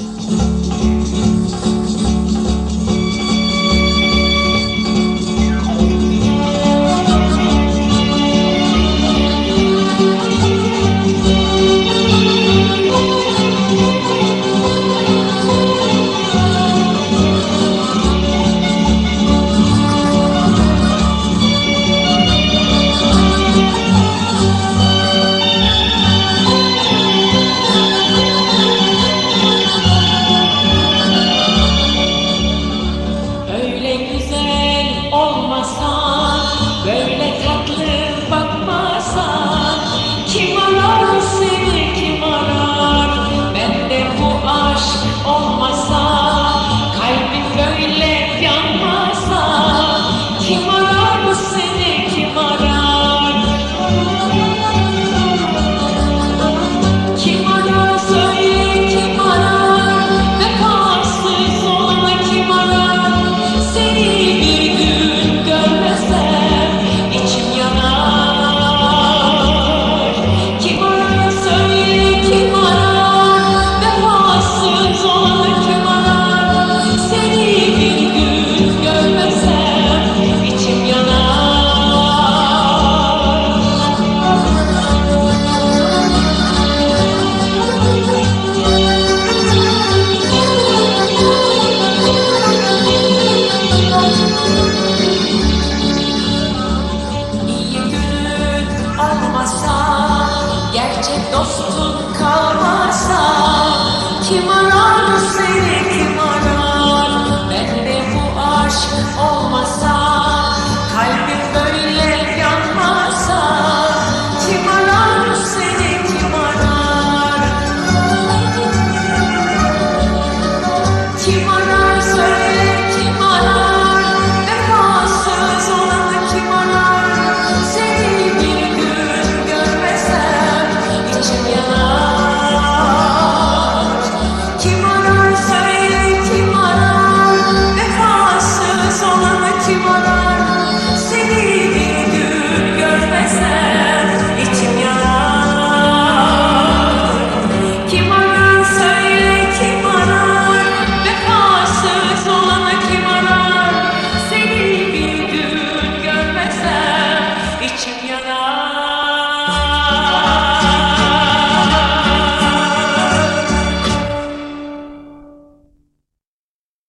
Bye. song, very like lost.